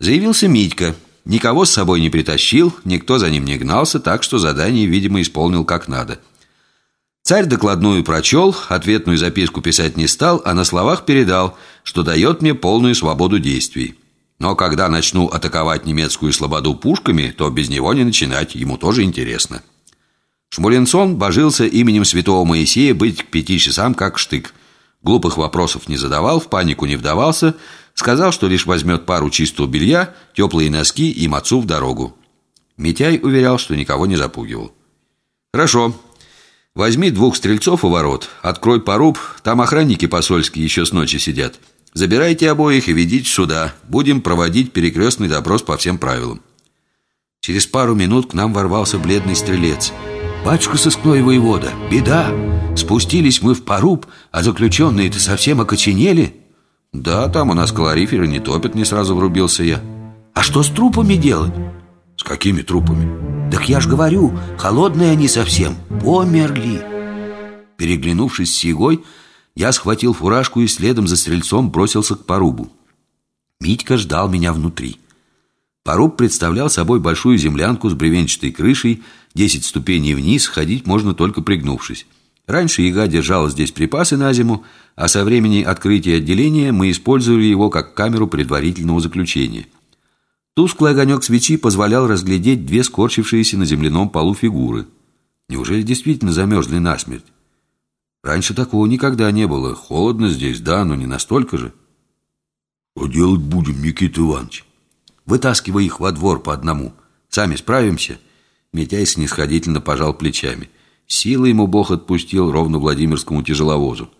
Заявился Митька. Никого с собой не притащил, никто за ним не гнался, так что задание, видимо, исполнил как надо. Царь докладную прочел, ответную записку писать не стал, а на словах передал, что дает мне полную свободу действий. Но когда начну атаковать немецкую слободу пушками, то без него не начинать, ему тоже интересно. Шмуленсон божился именем святого Моисея быть к пяти часам как штык. Глупых вопросов не задавал, в панику не вдавался, сказал, что лишь возьмет пару чистого белья, теплые носки и мацу в дорогу. Митяй уверял, что никого не запугивал. «Хорошо, Возьми двух стрельцов у ворот, открой поруб, там охранники посольские еще с ночи сидят. Забирайте обоих и ведите сюда. Будем проводить перекрестный допрос по всем правилам. Через пару минут к нам ворвался бледный стрелец. «Батюшка сыскной воевода, беда! Спустились мы в поруб, а заключенные-то совсем окоченели?» «Да, там у нас калориферы не топят», — не сразу врубился я. «А что с трупами делать?» «С какими трупами?» «Так я ж говорю, холодные они совсем, померли!» Переглянувшись с Егой, я схватил фуражку и следом за стрельцом бросился к порубу. Митька ждал меня внутри. Поруб представлял собой большую землянку с бревенчатой крышей, десять ступеней вниз, ходить можно только пригнувшись. Раньше яга держала здесь припасы на зиму, а со времени открытия отделения мы использовали его как камеру предварительного заключения – Тусклый огонек свечи позволял разглядеть две скорчившиеся на земляном полу фигуры. Неужели действительно замерзли насмерть? Раньше такого никогда не было. Холодно здесь, да, но не настолько же. Что делать будем, Никита Иванович? Вытаскивай их во двор по одному. Сами справимся. Митяй снисходительно пожал плечами. Силы ему Бог отпустил ровно Владимирскому тяжеловозу.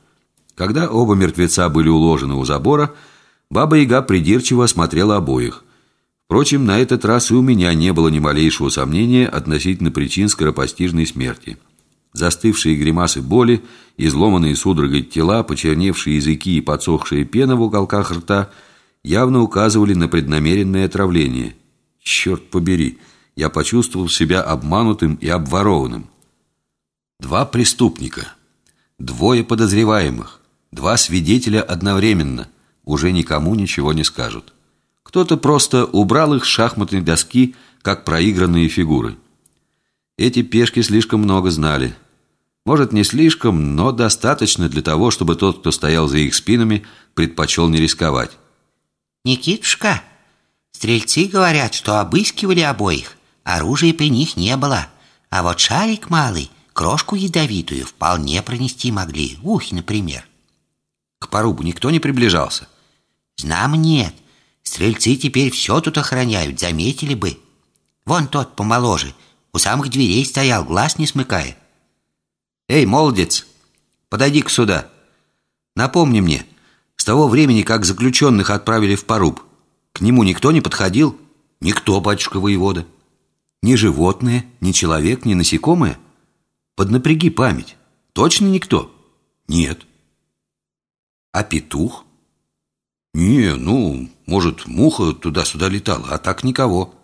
Когда оба мертвеца были уложены у забора, Баба-Яга придирчиво осмотрела обоих. Впрочем, на этот раз и у меня не было ни малейшего сомнения относительно причин скоропостижной смерти. Застывшие гримасы боли, изломанные судорогой тела, почерневшие языки и подсохшая пена в уголках рта явно указывали на преднамеренное отравление. Черт побери, я почувствовал себя обманутым и обворованным. Два преступника, двое подозреваемых, два свидетеля одновременно уже никому ничего не скажут. Кто-то просто убрал их с шахматной доски, как проигранные фигуры. Эти пешки слишком много знали. Может, не слишком, но достаточно для того, чтобы тот, кто стоял за их спинами, предпочел не рисковать. «Никитушка, стрельцы говорят, что обыскивали обоих. Оружия при них не было. А вот шарик малый, крошку ядовитую вполне пронести могли. Ухи, например». К порубу никто не приближался? «Знам нет». Стрельцы теперь все тут охраняют, заметили бы. Вон тот помоложе, у самых дверей стоял, глаз не смыкая. Эй, молодец, подойди-ка сюда. Напомни мне, с того времени, как заключенных отправили в поруб, к нему никто не подходил? Никто, батюшка воевода. Ни животное, ни человек, ни насекомое? Поднапряги память. Точно никто? Нет. А петух? Не, ну, может, муха туда-сюда летала, а так никого.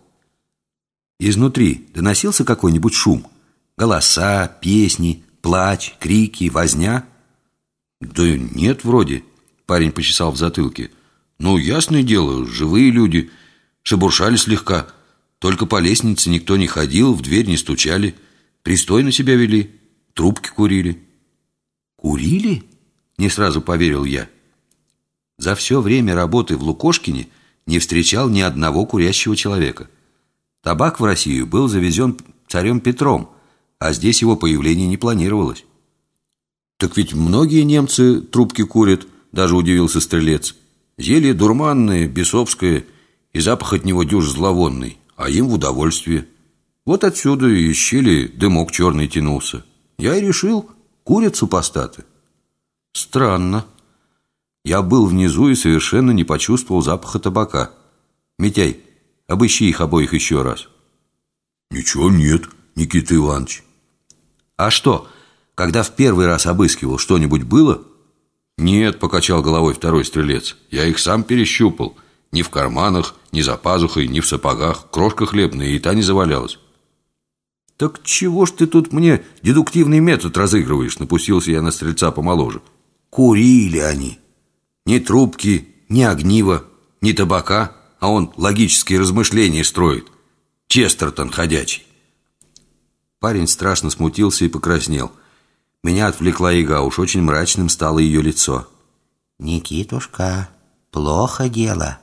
Изнутри доносился какой-нибудь шум? Голоса, песни, плач, крики, возня? Да нет, вроде. Парень почесал в затылке. Ну, ясное дело, живые люди. Шебуршали слегка. Только по лестнице никто не ходил, в дверь не стучали. Пристойно себя вели, трубки курили. Курили? Не сразу поверил я. За все время работы в Лукошкине не встречал ни одного курящего человека. Табак в Россию был завезен царем Петром, а здесь его появление не планировалось. «Так ведь многие немцы трубки курят», – даже удивился стрелец. «Зелье дурманное, бесовское, и запах от него дюж зловонный, а им в удовольствие. Вот отсюда из щели дымок черный тянулся. Я и решил, курят супостаты». «Странно», я был внизу и совершенно не почувствовал запаха табака. Митяй, обыщи их обоих еще раз. Ничего нет, Никита Иванович. А что, когда в первый раз обыскивал, что-нибудь было? Нет, покачал головой второй стрелец. Я их сам перещупал. Ни в карманах, ни за пазухой, ни в сапогах. Крошка хлебная и та не завалялась. «Так чего ж ты тут мне дедуктивный метод разыгрываешь?» Напустился я на стрельца помоложе. «Курили они!» Ни трубки, ни огнива, ни табака. а он логические размышления строит. Честертон ходячий. Парень страшно смутился и покраснел. Меня отвлекла яга, уж очень мрачным стало ее лицо. Никитушка, плохо дело.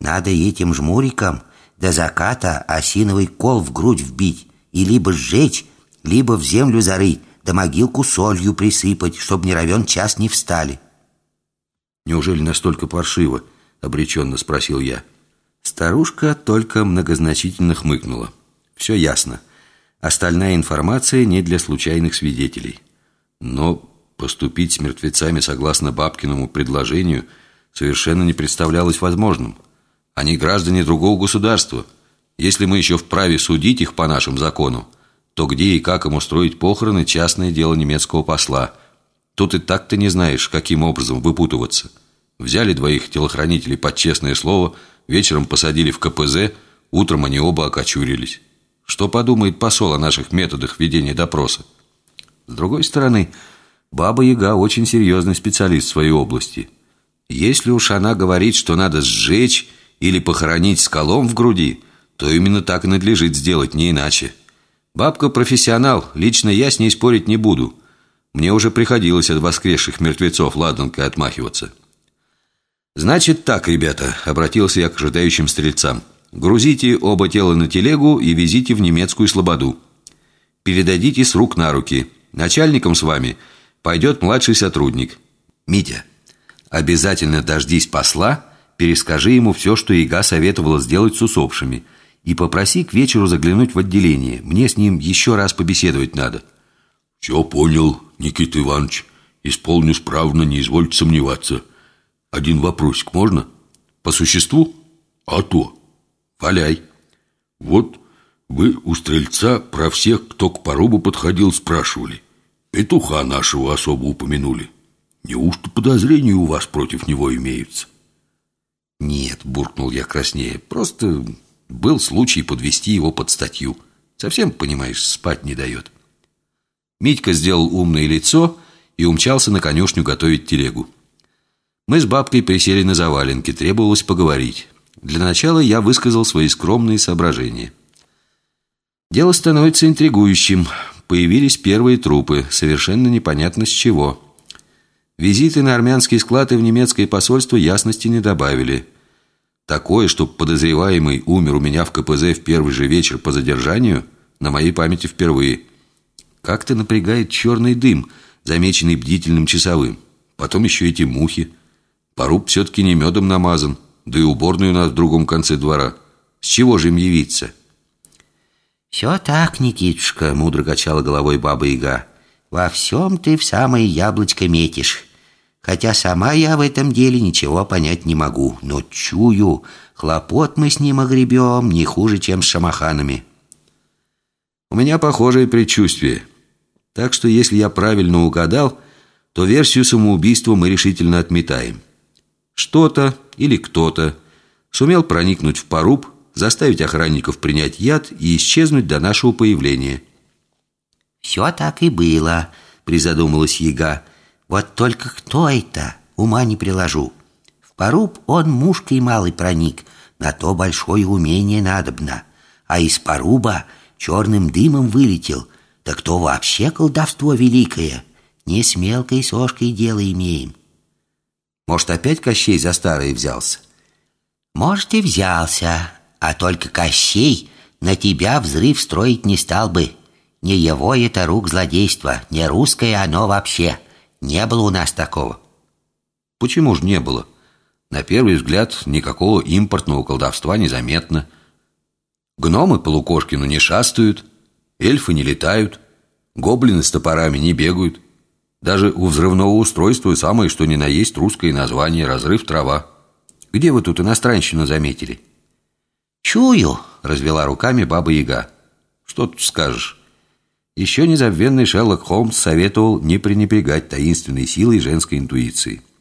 Надо этим жмурикам до заката осиновый кол в грудь вбить и либо сжечь, либо в землю зарыть, да могилку солью присыпать, чтоб не равен час не встали. «Неужели настолько паршиво?» — обреченно спросил я. Старушка только многозначительно хмыкнула. «Все ясно. Остальная информация не для случайных свидетелей. Но поступить с мертвецами согласно бабкиному предложению совершенно не представлялось возможным. Они граждане другого государства. Если мы еще вправе судить их по нашему закону, то где и как им устроить похороны – частное дело немецкого посла. Тут и так ты не знаешь, каким образом выпутываться. Взяли двоих телохранителей под честное слово, вечером посадили в КПЗ, утром они оба окочурились. Что подумает посол о наших методах ведения допроса? С другой стороны, Баба Яга очень серьезный специалист в своей области. Если уж она говорит, что надо сжечь или похоронить скалом в груди, то именно так и надлежит сделать, не иначе. Бабка профессионал, лично я с ней спорить не буду. Мне уже приходилось от воскресших мертвецов ладанкой отмахиваться. «Значит так, ребята», — обратился я к ожидающим стрельцам. «Грузите оба тела на телегу и везите в немецкую слободу. Передадите с рук на руки. Начальником с вами пойдет младший сотрудник. Митя, обязательно дождись посла, перескажи ему все, что Ига советовала сделать с усопшими — и попроси к вечеру заглянуть в отделение. Мне с ним еще раз побеседовать надо». «Все понял, Никита Иванович. Исполню справно, не извольте сомневаться. Один вопросик можно? По существу? А то. Валяй. Вот вы у стрельца про всех, кто к порубу подходил, спрашивали. Петуха нашего особо упомянули. Неужто подозрения у вас против него имеются? Нет, буркнул я краснее. Просто был случай подвести его под статью. Совсем, понимаешь, спать не дает. Митька сделал умное лицо и умчался на конюшню готовить телегу. Мы с бабкой присели на заваленке, требовалось поговорить. Для начала я высказал свои скромные соображения. Дело становится интригующим. Появились первые трупы, совершенно непонятно с чего. Визиты на армянские склады в немецкое посольство ясности не добавили – Такое, чтобы подозреваемый умер у меня в КПЗ в первый же вечер по задержанию, на моей памяти впервые. Как-то напрягает черный дым, замеченный бдительным часовым. Потом еще эти мухи. Поруб все-таки не медом намазан, да и уборную у нас в другом конце двора. С чего же им явиться? «Все так, Никитушка», — мудро качала головой баба Яга. «Во всем ты в самое яблочко метишь». Хотя сама я в этом деле ничего понять не могу, но чую, хлопот мы с ним огребем не хуже, чем с шамаханами. У меня похожее предчувствие. Так что если я правильно угадал, то версию самоубийства мы решительно отметаем. Что-то или кто-то сумел проникнуть в поруб, заставить охранников принять яд и исчезнуть до нашего появления. «Все так и было», — призадумалась яга. Вот только кто это, ума не приложу. В поруб он мушкой малый проник, на то большое умение надобно. А из поруба черным дымом вылетел. Да кто вообще колдовство великое? Не с мелкой сошкой дело имеем. Может, опять Кощей за старое взялся? Может, и взялся, а только Кощей на тебя взрыв строить не стал бы. Не его это рук злодейства, не русское оно вообще. Не было у нас такого. Почему же не было? На первый взгляд никакого импортного колдовства незаметно. Гномы по Лукошкину не шастают, эльфы не летают, гоблины с топорами не бегают. Даже у взрывного устройства самое что ни на есть русское название «разрыв трава». Где вы тут иностранщину заметили? «Чую», — развела руками баба Яга. «Что тут скажешь?» Еще незабвенный Шерлок Холмс советовал не пренебрегать таинственной силой женской интуиции –